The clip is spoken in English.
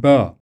but